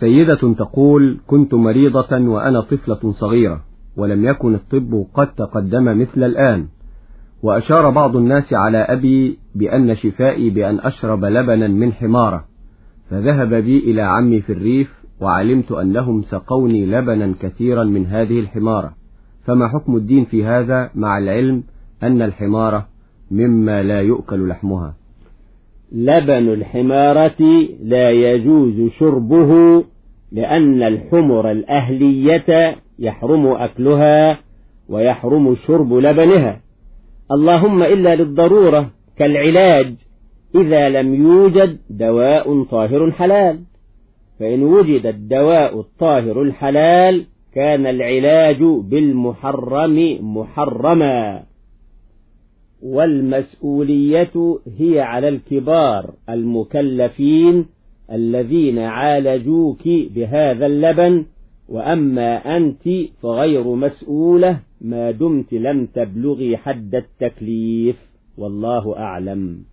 سيدة تقول كنت مريضة وأنا طفلة صغيرة ولم يكن الطب قد تقدم مثل الآن. وأشار بعض الناس على أبي بأن شفائي بأن أشرب لبنا من حمارة. فذهب بي إلى عمي في الريف وعلمت أنهم سقوني لبنا كثيرا من هذه الحمارة. فما حكم الدين في هذا مع العلم أن الحمارة مما لا يؤكل لحمها؟ لبن الحمارة لا يجوز شربه لأن الحمر الأهلية يحرم أكلها ويحرم شرب لبنها. اللهم إلا للضرورة كالعلاج إذا لم يوجد دواء طاهر حلال. فإن وجد الدواء الطاهر الحلال كان العلاج بالمحرم محرما. والمسؤولية هي على الكبار المكلفين الذين عالجوك بهذا اللبن وأما أنت فغير مسؤولة ما دمت لم تبلغي حد التكليف والله أعلم.